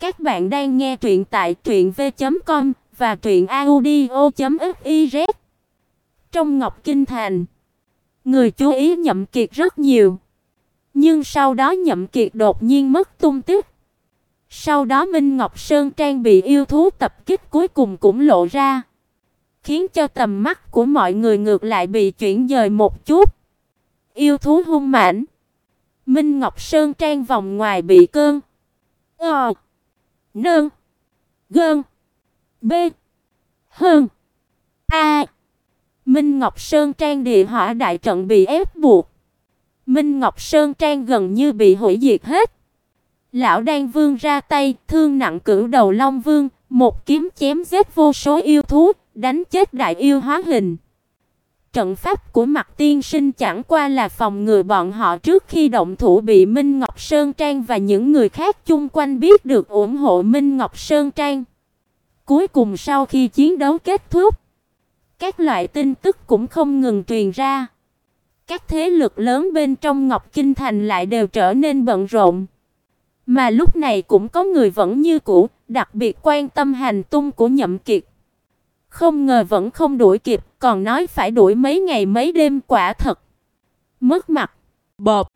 Các bạn đang nghe truyện tại truyệnv.com và truyệnaudio.fiz. Trong Ngọc Kinh Thành, người chú ý Nhậm Kiệt rất nhiều. Nhưng sau đó Nhậm Kiệt đột nhiên mất tung tích. Sau đó Minh Ngọc Sơn Trang bị yêu thú tập kích cuối cùng cũng lộ ra, khiến cho tầm mắt của mọi người ngược lại bị chuyển dời một chút. Yêu thú hung mãnh. Minh Ngọc Sơn Trang vòng ngoài bị cơn. Ờ. Nương. Gơn. B. Hơn. A. Minh Ngọc Sơn Trang địa hỏa đại trận bị ép buộc. Minh Ngọc Sơn Trang gần như bị hủy diệt hết. Lão Đan Vương ra tay, thương nặng cửu đầu Long Vương, một kiếm chém giết vô số yêu thú, đánh chết đại yêu hóa hình. Trận pháp của Mặt Tiên Sinh chẳng qua là phòng ngừa bọn họ trước khi động thủ bị Minh Ngọc Sơn Trang và những người khác chung quanh biết được ủng hộ Minh Ngọc Sơn Trang. Cuối cùng sau khi chiến đấu kết thúc, các loại tin tức cũng không ngừng truyền ra. Các thế lực lớn bên trong Ngọc Kinh Thành lại đều trở nên bận rộn. Mà lúc này cũng có người vẫn như cũ, đặc biệt quan tâm hành tung của Nhậm Kiệt. Không ngờ vẫn không đuổi kịp, còn nói phải đuổi mấy ngày mấy đêm quả thật. Mất mặt. Bộp.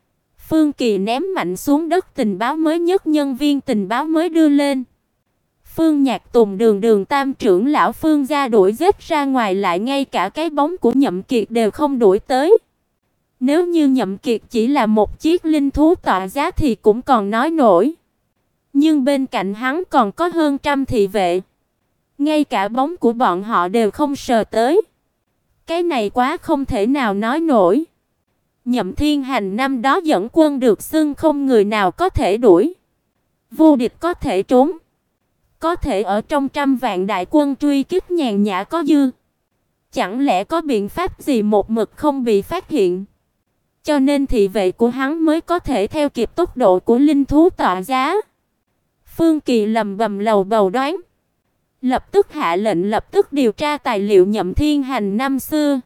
Phương Kỳ ném mạnh xuống đất tình báo mới nhất nhân viên tình báo mới đưa lên. Phương Nhạc Tùng đường đường tam trưởng lão Phương gia đuổi giết ra ngoài lại ngay cả cái bóng của Nhậm Kiệt đều không đuổi tới. Nếu như Nhậm Kiệt chỉ là một chiếc linh thú tọa giá thì cũng còn nói nổi. Nhưng bên cạnh hắn còn có hơn trăm thị vệ. Ngay cả bóng của bọn họ đều không sờ tới. Cái này quá không thể nào nói nổi. Nhậm Thiên Hành năm đó dẫn quân được xưng không người nào có thể đuổi. Vô địch có thể trốn. Có thể ở trong trăm vạn đại quân truy kích nhàn nhã có dư. Chẳng lẽ có biện pháp gì một mực không bị phát hiện? Cho nên thị vệ của hắn mới có thể theo kịp tốc độ của linh thú tọa giá. Phương Kỳ lầm bầm lầu bầu đoán lập tức hạ lệnh lập tức điều tra tài liệu Nhậm Thiên Hành năm xưa,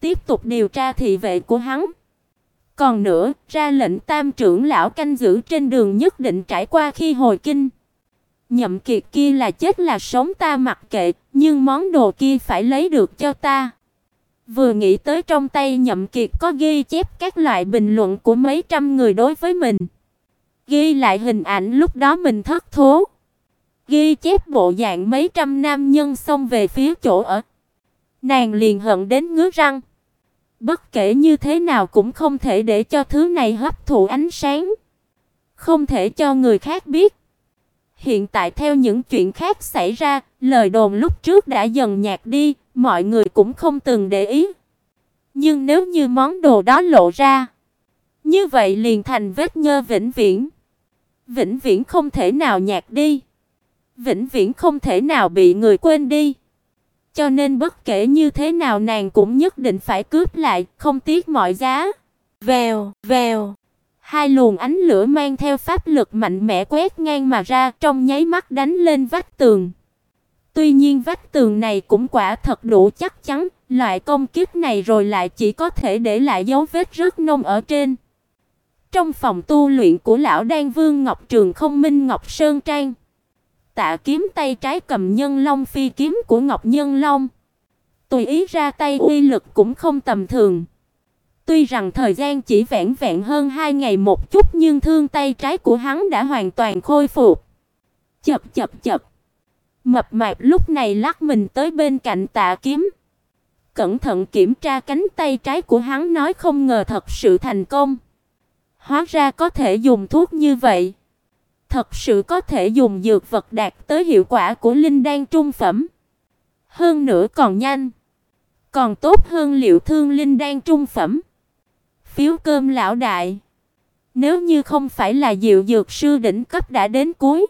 tiếp tục điều tra thị vệ của hắn. Còn nữa, ra lệnh tam trưởng lão canh giữ trên đường nhất định trải qua khi hồi kinh. Nhậm Kiệt kia là chết là sống ta mặc kệ, nhưng món đồ kia phải lấy được cho ta. Vừa nghĩ tới trong tay Nhậm Kiệt có ghi chép các loại bình luận của mấy trăm người đối với mình, ghi lại hình ảnh lúc đó mình thất thố ghi chép bộ dạng mấy trăm nam nhân xông về phía chỗ ở. Nàng liền hận đến ngứa răng. Bất kể như thế nào cũng không thể để cho thứ này hấp thụ ánh sáng, không thể cho người khác biết. Hiện tại theo những chuyện khác xảy ra, lời đồn lúc trước đã dần nhạt đi, mọi người cũng không từng để ý. Nhưng nếu như món đồ đó lộ ra, như vậy liền thành vết nhơ vĩnh viễn. Vĩnh viễn không thể nào nhạt đi vĩnh viễn không thể nào bị người quên đi. Cho nên bất kể như thế nào nàng cũng nhất định phải cướp lại, không tiếc mọi giá. Vèo, vèo. Hai luồng ánh lửa mang theo pháp lực mạnh mẽ quét ngang mà ra, trong nháy mắt đánh lên vách tường. Tuy nhiên vách tường này cũng quả thật đủ chắc chắn, loại công kích này rồi lại chỉ có thể để lại dấu vết rất nông ở trên. Trong phòng tu luyện của lão Đan Vương Ngọc Trường Không Minh Ngọc Sơn Trang, Tạ kiếm tay trái cầm nhân long phi kiếm của Ngọc Nhân Long. Tùy ý ra tay uy lực cũng không tầm thường. Tuy rằng thời gian chỉ vẹn vẹn hơn hai ngày một chút nhưng thương tay trái của hắn đã hoàn toàn khôi phục. Chập chập chập. Mập mạp lúc này lắc mình tới bên cạnh Tạ Kiếm. Cẩn thận kiểm tra cánh tay trái của hắn nói không ngờ thật sự thành công. Hóa ra có thể dùng thuốc như vậy thật sự có thể dùng dược vật đạt tới hiệu quả của linh đan trung phẩm. Hơn nữa còn nhanh, còn tốt hơn liệu thương linh đan trung phẩm. Phiếu cơm lão đại. Nếu như không phải là Diệu dược sư đỉnh cấp đã đến cuối,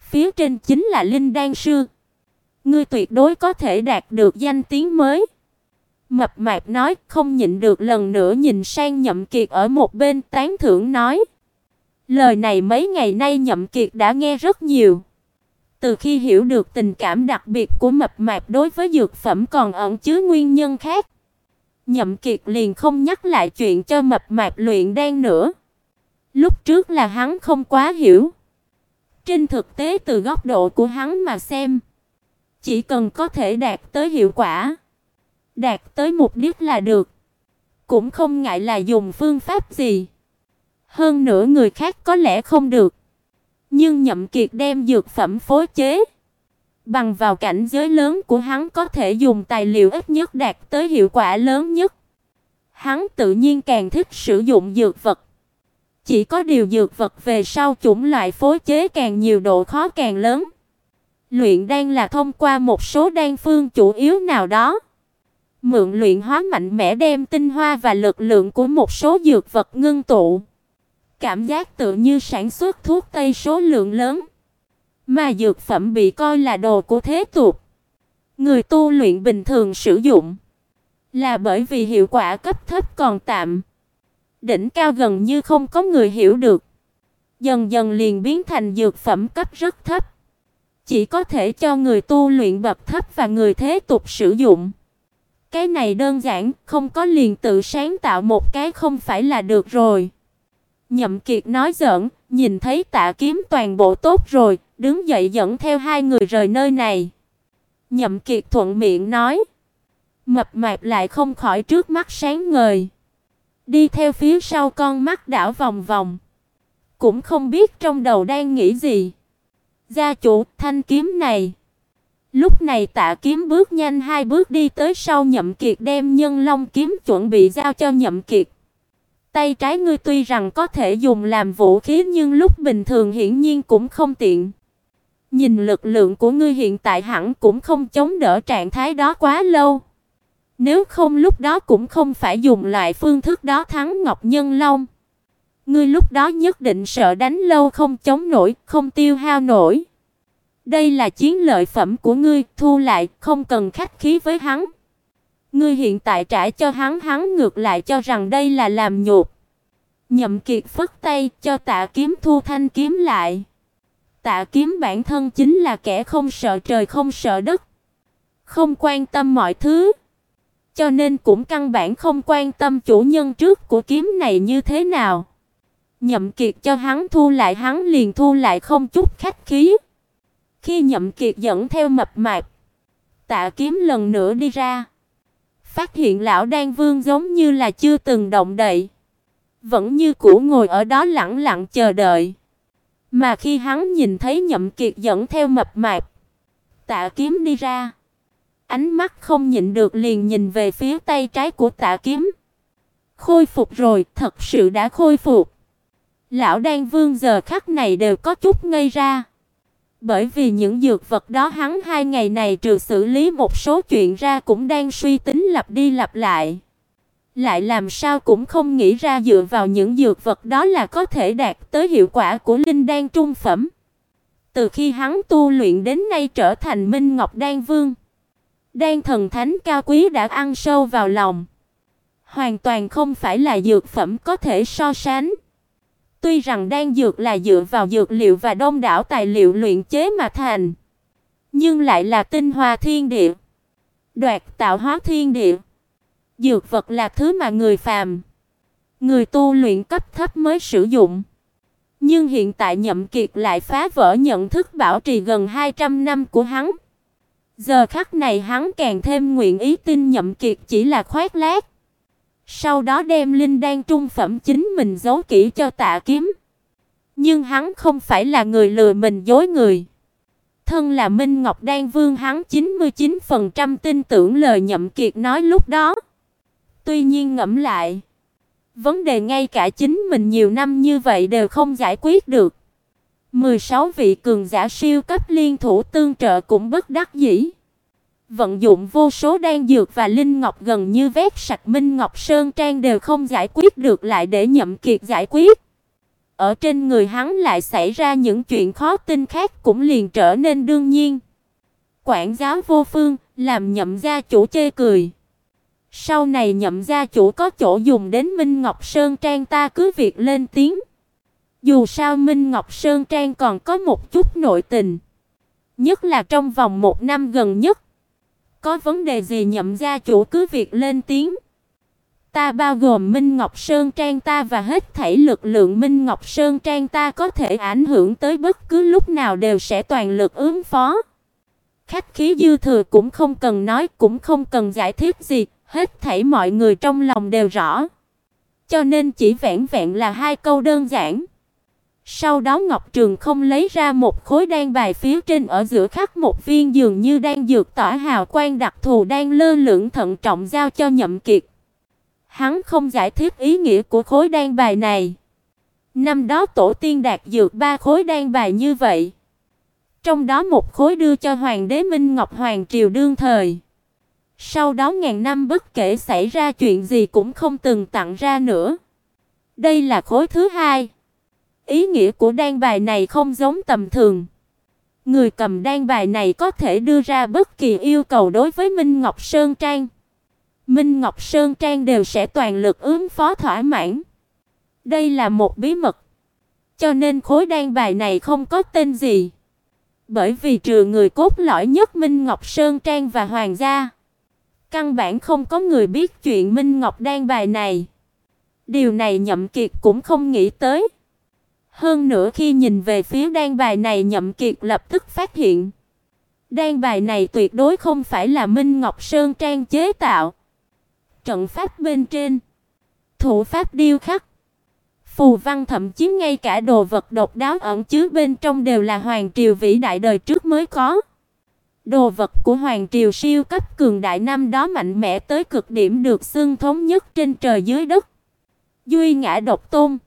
phía trên chính là linh đan sư. Ngươi tuyệt đối có thể đạt được danh tiếng mới. Mập mạp nói, không nhịn được lần nữa nhìn sang Nhậm Kiệt ở một bên tán thưởng nói: Lời này mấy ngày nay Nhậm Kiệt đã nghe rất nhiều. Từ khi hiểu được tình cảm đặc biệt của mập mạp đối với dược phẩm còn ẩn chứa nguyên nhân khác, Nhậm Kiệt liền không nhắc lại chuyện cho mập mạp luyện đan nữa. Lúc trước là hắn không quá hiểu. Trên thực tế từ góc độ của hắn mà xem, chỉ cần có thể đạt tới hiệu quả, đạt tới mục đích là được, cũng không ngại là dùng phương pháp gì. Hơn nữa người khác có lẽ không được, nhưng Nhậm Kiệt đem dược phẩm phối chế, bằng vào cảnh giới lớn của hắn có thể dùng tài liệu ít nhất đạt tới hiệu quả lớn nhất. Hắn tự nhiên càng thích sử dụng dược vật. Chỉ có điều dược vật về sau chủng loại phối chế càng nhiều độ khó càng lớn. Luyện đan là thông qua một số đan phương chủ yếu nào đó, mượn luyện hóa mạnh mẽ đem tinh hoa và lực lượng của một số dược vật ngưng tụ. Cảm giác tự như sản xuất thuốc tây số lượng lớn, mà dược phẩm bị coi là đồ của thế tục. Người tu luyện bình thường sử dụng là bởi vì hiệu quả cấp thấp còn tạm đỉnh cao gần như không có người hiểu được. Dần dần liền biến thành dược phẩm cấp rất thấp, chỉ có thể cho người tu luyện bậc thấp và người thế tục sử dụng. Cái này đơn giản, không có liền tự sáng tạo một cái không phải là được rồi. Nhậm Kiệt nói giỡn, nhìn thấy Tạ Kiếm toàn bộ tốt rồi, đứng dậy dẫn theo hai người rời nơi này. Nhậm Kiệt thuận miệng nói, mập mạp lại không khỏi trước mắt sáng ngời. Đi theo phía sau con mắt đảo vòng vòng. Cũng không biết trong đầu đang nghĩ gì. Gia chủ, thanh kiếm này. Lúc này Tạ Kiếm bước nhanh hai bước đi tới sau Nhậm Kiệt đem Nhân Long kiếm chuẩn bị giao cho Nhậm Kiệt. Tay trái ngươi tuy rằng có thể dùng làm vũ khí nhưng lúc bình thường hiển nhiên cũng không tiện. Nhìn lực lượng của ngươi hiện tại hẳn cũng không chống đỡ trạng thái đó quá lâu. Nếu không lúc đó cũng không phải dùng loại phương thức đó thắng Ngọc Nhân Long. Ngươi lúc đó nhất định sợ đánh lâu không chống nổi, không tiêu hao nổi. Đây là chiến lợi phẩm của ngươi, thu lại, không cần khách khí với hắn. Ngươi hiện tại trả cho hắn, hắn ngược lại cho rằng đây là làm nhục. Nhậm Kiệt phất tay cho Tạ Kiếm thu thanh kiếm lại. Tạ Kiếm bản thân chính là kẻ không sợ trời không sợ đất, không quan tâm mọi thứ. Cho nên cũng căn bản không quan tâm chủ nhân trước của kiếm này như thế nào. Nhậm Kiệt cho hắn thu lại hắn liền thu lại không chút khách khí. Khi Nhậm Kiệt dẫn theo mập mạp, Tạ Kiếm lần nữa đi ra, phát hiện lão Đan Vương giống như là chưa từng động đậy, vẫn như cũ ngồi ở đó lặng lặng chờ đợi. Mà khi hắn nhìn thấy Nhậm Kiệt dẫn theo mập mạp, Tạ Kiếm đi ra, ánh mắt không nhịn được liền nhìn về phía tay trái của Tạ Kiếm. Khôi phục rồi, thật sự đã khôi phục. Lão Đan Vương giờ khắc này đều có chút ngây ra. Bởi vì những dược vật đó hắn hai ngày này trừ xử lý một số chuyện ra cũng đang suy tính lặp đi lặp lại. Lại làm sao cũng không nghĩ ra dựa vào những dược vật đó là có thể đạt tới hiệu quả của linh đan trung phẩm. Từ khi hắn tu luyện đến nay trở thành Minh Ngọc Đan Vương, Đan thần thánh cao quý đã ăn sâu vào lòng. Hoàn toàn không phải là dược phẩm có thể so sánh. Tuy rằng đan dược là dựa vào dược liệu và đông đảo tài liệu luyện chế mà thành, nhưng lại là tinh hoa thiên địa, đoạt tạo hóa thiên địa. Dược vật là thứ mà người phàm, người tu luyện cấp thấp mới sử dụng. Nhưng hiện tại Nhậm Kiệt lại phá vỡ nhận thức bảo trì gần 200 năm của hắn. Giờ khắc này hắn càng thêm nguyện ý tin Nhậm Kiệt chỉ là khoác lác. Sau đó đem linh đan trung phẩm chính mình giấu kỹ cho Tạ Kiếm. Nhưng hắn không phải là người lừa mình dối người. Thân là Minh Ngọc Đan Vương hắn 99% tin tưởng lời Nhậm Kiệt nói lúc đó. Tuy nhiên ngẫm lại, vấn đề ngay cả chính mình nhiều năm như vậy đều không giải quyết được. 16 vị cường giả siêu cấp liên thủ tương trợ cũng bất đắc dĩ. Vận dụng vô số đan dược và linh ngọc gần như vét sạch Minh Ngọc Sơn Trang đều không giải quyết được lại để Nhậm Kiệt giải quyết. Ở trên người hắn lại xảy ra những chuyện khó tin khác cũng liền trở nên đương nhiên. Quản giáo vô phương, làm Nhậm gia chủ chê cười. Sau này Nhậm gia chủ có chỗ dùng đến Minh Ngọc Sơn Trang ta cứ việc lên tiếng. Dù sao Minh Ngọc Sơn Trang còn có một chút nội tình, nhất là trong vòng một năm gần nhất. Có vấn đề gì nhậm gia chủ cứ việc lên tiếng. ta bao gồm Minh Ngọc Sơn Trang ta và hết thảy lực lượng Minh Ngọc Sơn Trang ta có thể ảnh hưởng tới bất cứ lúc nào đều sẽ toàn lực ứng phó. Khách khí dư thừa cũng không cần nói, cũng không cần giải thích gì, hết thảy mọi người trong lòng đều rõ. Cho nên chỉ vẹn vẹn là hai câu đơn giản. Sau đó Ngọc Trường không lấy ra một khối đan bài phía trên ở giữa khắc một viên dường như đang dược tỏa hào quang đặc thù đang lơ lửng thận trọng giao cho Nhậm Kiệt. Hắn không giải thích ý nghĩa của khối đan bài này. Năm đó tổ tiên đạt dược ba khối đan bài như vậy. Trong đó một khối đưa cho hoàng đế Minh Ngọc hoàng triều đương thời. Sau đó ngàn năm bất kể xảy ra chuyện gì cũng không từng tặng ra nữa. Đây là khối thứ hai. Ý nghĩa của đan bài này không giống tầm thường. Người cầm đan bài này có thể đưa ra bất kỳ yêu cầu đối với Minh Ngọc Sơn Trang. Minh Ngọc Sơn Trang đều sẽ toàn lực ứng phó thỏa mãn. Đây là một bí mật. Cho nên khối đan bài này không có tên gì. Bởi vì trừ người cốt lõi nhất Minh Ngọc Sơn Trang và hoàng gia, căn bản không có người biết chuyện Minh Ngọc đan bài này. Điều này Nhậm Kiệt cũng không nghĩ tới. Hơn nữa khi nhìn về phía đan bài này Nhậm Kiệt lập tức phát hiện, đan bài này tuyệt đối không phải là Minh Ngọc Sơn Trang chế tạo. Trận pháp bên trên, thủ pháp điêu khắc, phù văn thậm chí ngay cả đồ vật độc đáo ẩn chứa bên trong đều là hoàng triều vĩ đại đời trước mới có. Đồ vật của hoàng triều siêu cấp cường đại năm đó mạnh mẽ tới cực điểm được xưng thống nhất trên trời dưới đất. Duy ngã độc tôn,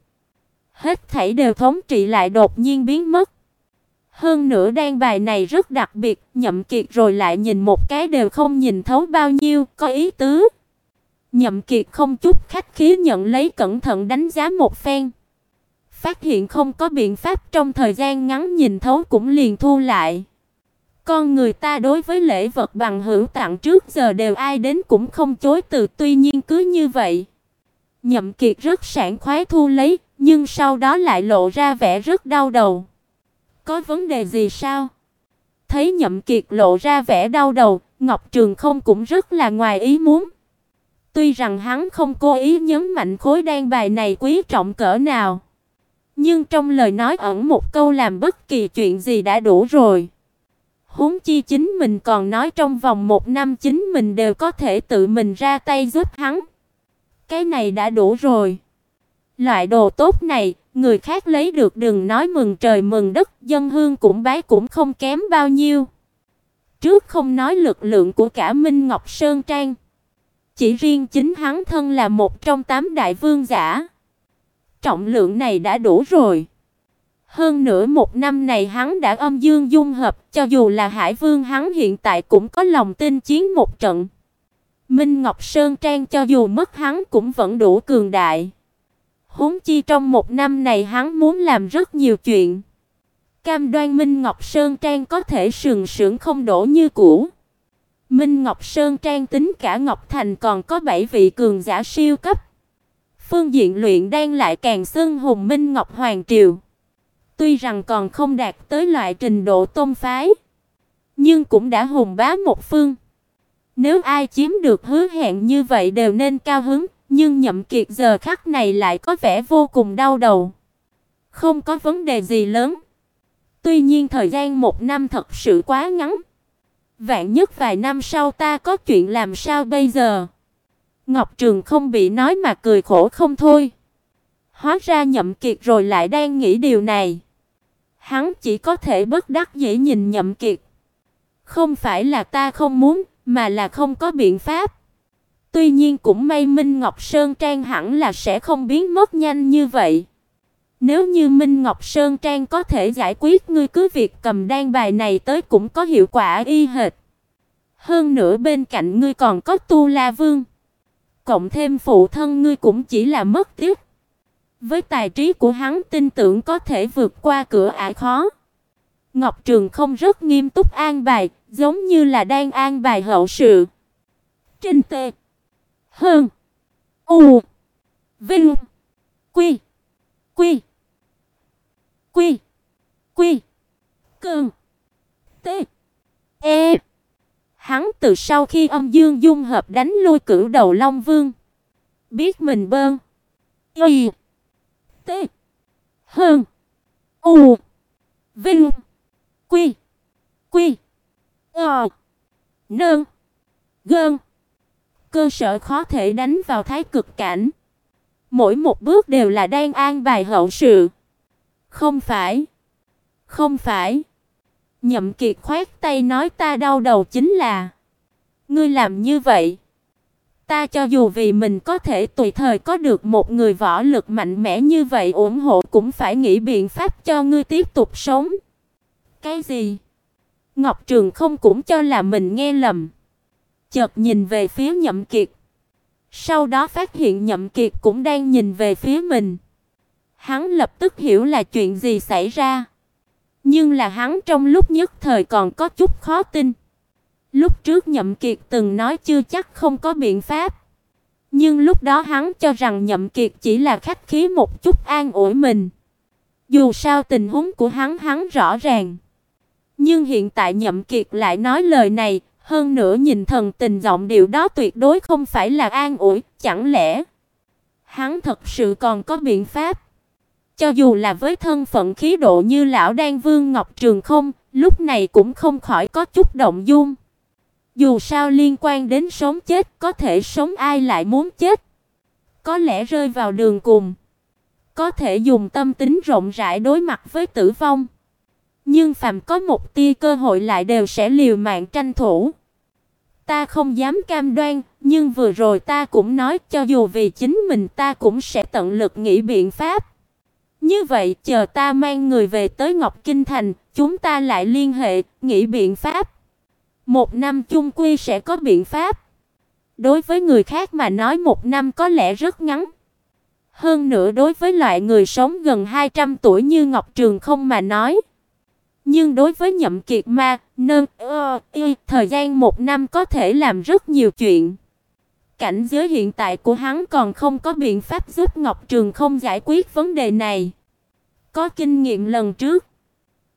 hết thảy đều thống trị lại đột nhiên biến mất. Hơn nữa đan bài này rất đặc biệt, Nhậm Kiệt rồi lại nhìn một cái đều không nhìn thấu bao nhiêu, có ý tứ. Nhậm Kiệt không chút khách khí nhận lấy cẩn thận đánh giá một phen. Phát hiện không có biện pháp trong thời gian ngắn nhìn thấu cũng liền thu lại. Con người ta đối với lễ vật bằng hữu tặng trước giờ đều ai đến cũng không chối từ, tuy nhiên cứ như vậy. Nhậm Kiệt rất sảng khoái thu lấy, nhưng sau đó lại lộ ra vẻ rất đau đầu. Có vấn đề gì sao? Thấy Nhậm Kiệt lộ ra vẻ đau đầu, Ngọc Trường không cũng rất là ngoài ý muốn. Tuy rằng hắn không cố ý nhấn mạnh khối đan bài này quý trọng cỡ nào, nhưng trong lời nói ẩn một câu làm bất kỳ chuyện gì đã đủ rồi. Huống chi chính mình còn nói trong vòng một năm chính mình đều có thể tự mình ra tay giúp hắn. Cái này đã đủ rồi. Loại đồ tốt này, người khác lấy được đừng nói mừng trời mừng đất, dân hương cũng bái cũng không kém bao nhiêu. Trước không nói lực lượng của cả Minh Ngọc Sơn Trang, chỉ riêng chính hắn thân là một trong tám đại vương giả. Trọng lượng này đã đủ rồi. Hơn nữa một năm này hắn đã âm dương dung hợp, cho dù là Hải Vương hắn hiện tại cũng có lòng tin chiến một trận. Minh Ngọc Sơn Trang cho dù mất hắn cũng vẫn đủ cường đại. Huống chi trong một năm này hắn muốn làm rất nhiều chuyện. Cam đoan Minh Ngọc Sơn Trang có thể sừng sững không đổ như cũ. Minh Ngọc Sơn Trang tính cả Ngọc Thành còn có 7 vị cường giả siêu cấp. Phương diện luyện đang lại càng xưng hùng Minh Ngọc Hoàng Triều. Tuy rằng còn không đạt tới loại trình độ tôn phái, nhưng cũng đã hùng bá một phương. Nếu ai chiếm được hứa hẹn như vậy đều nên cao hứng, nhưng Nhậm Kiệt giờ khắc này lại có vẻ vô cùng đau đầu. Không có vấn đề gì lớn. Tuy nhiên thời gian một năm thật sự quá ngắn. Vạn nhất vài năm sau ta có chuyện làm sao bây giờ? Ngọc Trường không bị nói mà cười khổ không thôi. Hóa ra Nhậm Kiệt rồi lại đang nghĩ điều này. Hắn chỉ có thể bất đắc dĩ nhìn Nhậm Kiệt. Không phải là ta không muốn, mà là không có biện pháp. Tuy nhiên cũng may Minh Ngọc Sơn Trang hẳn là sẽ không biến mất nhanh như vậy. Nếu như Minh Ngọc Sơn Trang có thể giải quyết ngươi cứ việc cầm đan bài này tới cũng có hiệu quả y hệt. Hơn nữa bên cạnh ngươi còn có Tu La Vương. Cộng thêm phụ thân ngươi cũng chỉ là mất tiếc. Với tài trí của hắn tin tưởng có thể vượt qua cửa ải khó. Ngọc Trường không rất nghiêm túc an bài, giống như là đang an bài hậu sự. Trên tệ hơn. U. Vinh. Quy. Quy. Quy. Quy. Cơn. T. E. Hắn từ sau khi âm dương dung hợp đánh lui cửu đầu Long Vương, Biết mình bơn. Y. T. Hơn. U. Vinh. Quy. Quy. Ờ. Nương. Gơn. Cơ sở khó thể đánh vào thái cực cảnh. Mỗi một bước đều là đang an bài hậu sự. Không phải. Không phải. Nhậm Kiệt khoát tay nói ta đau đầu chính là, ngươi làm như vậy. Ta cho dù vì mình có thể tùy thời có được một người võ lực mạnh mẽ như vậy ủng hộ cũng phải nghĩ biện pháp cho ngươi tiếp tục sống. Cái gì? Ngọc Trường không cũng cho là mình nghe lầm. Chợt nhìn về phía Nhậm Kiệt. Sau đó phát hiện Nhậm Kiệt cũng đang nhìn về phía mình. Hắn lập tức hiểu là chuyện gì xảy ra. Nhưng là hắn trong lúc nhất thời còn có chút khó tin. Lúc trước Nhậm Kiệt từng nói chưa chắc không có biện pháp. Nhưng lúc đó hắn cho rằng Nhậm Kiệt chỉ là khách khí một chút an ủi mình. Dù sao tình huống của hắn hắn rõ ràng. Nhưng hiện tại Nhậm Kiệt lại nói lời này, hơn nữa nhìn thần tình giọng điệu đó tuyệt đối không phải là an ủi, chẳng lẽ hắn thật sự còn có biện pháp? Cho dù là với thân phận khí độ như lão Đan Vương Ngọc Trường không, lúc này cũng không khỏi có chút động dung. Dù sao liên quan đến sống chết, có thể sống ai lại muốn chết. Có lẽ rơi vào đường cùng, có thể dùng tâm tính rộng rãi đối mặt với tử vong. Nhưng phàm có một tia cơ hội lại đều sẽ liều mạng tranh thủ. Ta không dám cam đoan, nhưng vừa rồi ta cũng nói cho dù vì chính mình ta cũng sẽ tận lực nghĩ biện pháp. Như vậy, chờ ta mang người về tới Ngọc Kinh thành, chúng ta lại liên hệ, nghĩ biện pháp. Một năm chung quy sẽ có biện pháp. Đối với người khác mà nói một năm có lẽ rất ngắn. Hơn nữa đối với loại người sống gần 200 tuổi như Ngọc Trường không mà nói. Nhưng đối với Nhậm Kiệt Ma, nơ, ơ, y, thời gian một năm có thể làm rất nhiều chuyện. Cảnh giới hiện tại của hắn còn không có biện pháp giúp Ngọc Trường không giải quyết vấn đề này. Có kinh nghiệm lần trước,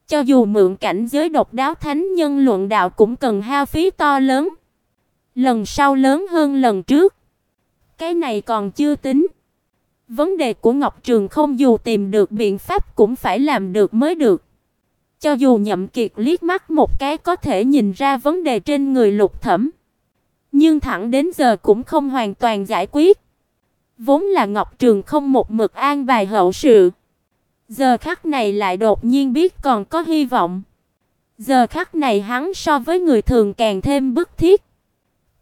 cho dù mượn cảnh giới độc đáo thánh nhân luận đạo cũng cần hao phí to lớn. Lần sau lớn hơn lần trước. Cái này còn chưa tính. Vấn đề của Ngọc Trường không dù tìm được biện pháp cũng phải làm được mới được. Cho dù Nhậm Kiệt liếc mắt một cái có thể nhìn ra vấn đề trên người Lục Thẩm, nhưng thẳng đến giờ cũng không hoàn toàn giải quyết. Vốn là Ngọc Trường không một mực an bài hậu sự, giờ khắc này lại đột nhiên biết còn có hy vọng. Giờ khắc này hắn so với người thường càng thêm bức thiết.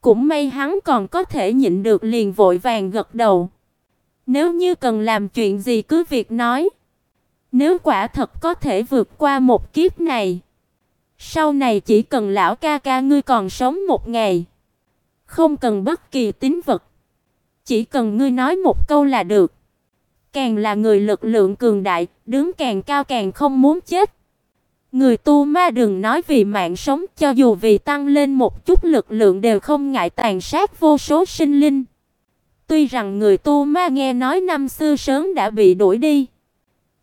Cũng may hắn còn có thể nhịn được liền vội vàng gật đầu. Nếu như cần làm chuyện gì cứ việc nói. Nếu quả thật có thể vượt qua một kiếp này, sau này chỉ cần lão ca ca ngươi còn sống một ngày, không cần bất kỳ tín vật, chỉ cần ngươi nói một câu là được. Càng là người lực lượng cường đại, đứng càng cao càng không muốn chết. Người tu ma đừng nói vì mạng sống, cho dù vì tăng lên một chút lực lượng đều không ngại tàn sát vô số sinh linh. Tuy rằng người tu ma nghe nói năm xưa sớm đã bị đuổi đi,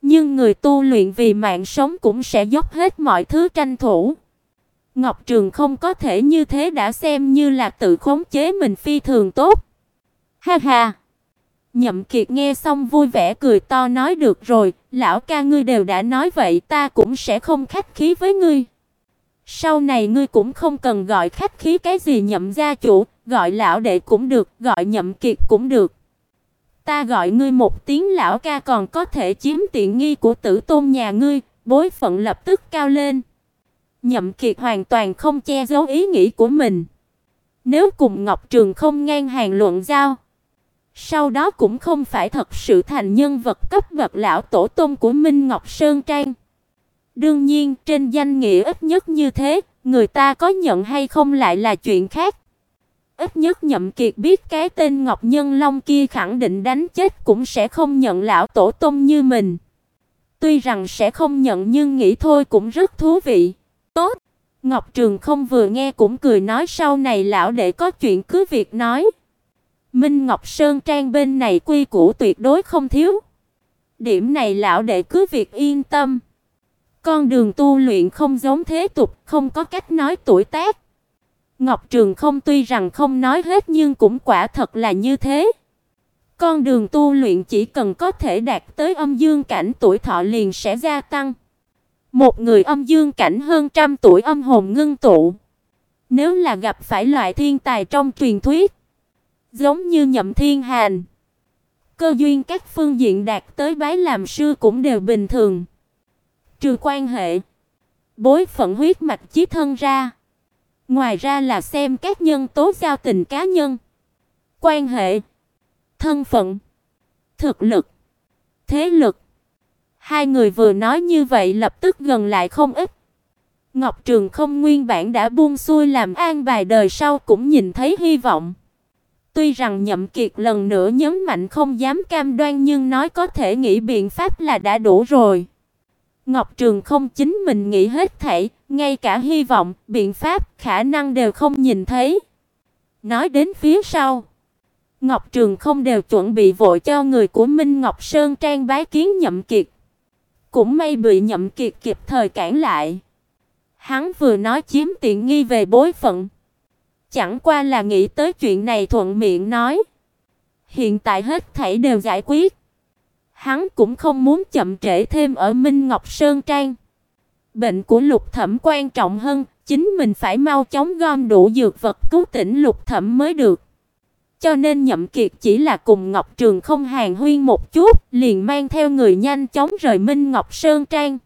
nhưng người tu luyện vì mạng sống cũng sẽ dốc hết mọi thứ tranh thủ. Ngọc Trường không có thể như thế đã xem như là tự khống chế mình phi thường tốt. Ha ha. Nhậm Kiệt nghe xong vui vẻ cười to nói được rồi, lão ca ngươi đều đã nói vậy, ta cũng sẽ không khách khí với ngươi. Sau này ngươi cũng không cần gọi khách khí cái gì Nhậm gia chủ, gọi lão đệ cũng được, gọi Nhậm Kiệt cũng được. Ta gọi ngươi một tiếng lão ca còn có thể chiếm tiện nghi của tử tôn nhà ngươi, bối phận lập tức cao lên. Nhậm Kiệt hoàn toàn không che giấu ý nghĩ của mình. Nếu cùng Ngọc Trường không ngang hàng luận giao, sau đó cũng không phải thật sự thành nhân vật cấp bậc lão tổ tông của Minh Ngọc Sơn Trang. Đương nhiên, trên danh nghĩa ít nhất như thế, người ta có nhận hay không lại là chuyện khác. Ít nhất Nhậm Kiệt biết cái tên Ngọc Nhân Long kia khẳng định đánh chết cũng sẽ không nhận lão tổ tông như mình. Tuy rằng sẽ không nhận nhưng nghĩ thôi cũng rất thú vị. Tốt. Ngọc Trường không vừa nghe cũng cười nói sau này lão đệ có chuyện cứ việc nói. Minh Ngọc Sơn Trang bên này quy củ tuyệt đối không thiếu. Điểm này lão đệ cứ việc yên tâm. Con đường tu luyện không giống thế tục, không có cách nói tuổi tác. Ngọc Trường không tuy rằng không nói hết nhưng cũng quả thật là như thế. Con đường tu luyện chỉ cần có thể đạt tới âm dương cảnh tuổi thọ liền sẽ gia tăng. Một người âm dương cảnh hơn trăm tuổi âm hồn ngưng tụ. Nếu là gặp phải loại thiên tài trong truyền thuyết, giống như Nhậm Thiên Hàn, cơ duyên các phương diện đạt tới bái làm sư cũng đều bình thường. Trừ quan hệ, bối phận huyết mạch chí thân ra, ngoài ra là xem các nhân tố giao tình cá nhân, quan hệ, thân phận, thực lực, thế lực. Hai người vừa nói như vậy lập tức gần lại không ít. Ngọc Trường không nguyên bản đã buông xuôi làm an bài đời sau cũng nhìn thấy hy vọng. Tuy rằng Nhậm Kiệt lần nữa nhấn mạnh không dám cam đoan nhưng nói có thể nghĩ biện pháp là đã đủ rồi. Ngọc Trường không chính mình nghĩ hết thảy, ngay cả hy vọng, biện pháp, khả năng đều không nhìn thấy. Nói đến phía sau, Ngọc Trường không đều chuẩn bị vội cho người của Minh Ngọc Sơn Trang bái kiến Nhậm Kiệt. Cũng may bị Nhậm Kiệt kịp thời cản lại. Hắn vừa nói chiếm tiện nghi về bối phận, chẳng qua là nghĩ tới chuyện này thuận miệng nói. Hiện tại hết thảy đều giải quyết. Hắn cũng không muốn chậm trễ thêm ở Minh Ngọc Sơn Trang. Bệnh của Lục Thẩm quan trọng hơn, chính mình phải mau chóng gom đủ dược vật cứu tỉnh Lục Thẩm mới được. Cho nên Nhậm Kiệt chỉ là cùng Ngọc Trường không hàng huyên một chút, liền mang theo người nhanh chóng rời Minh Ngọc Sơn Trang.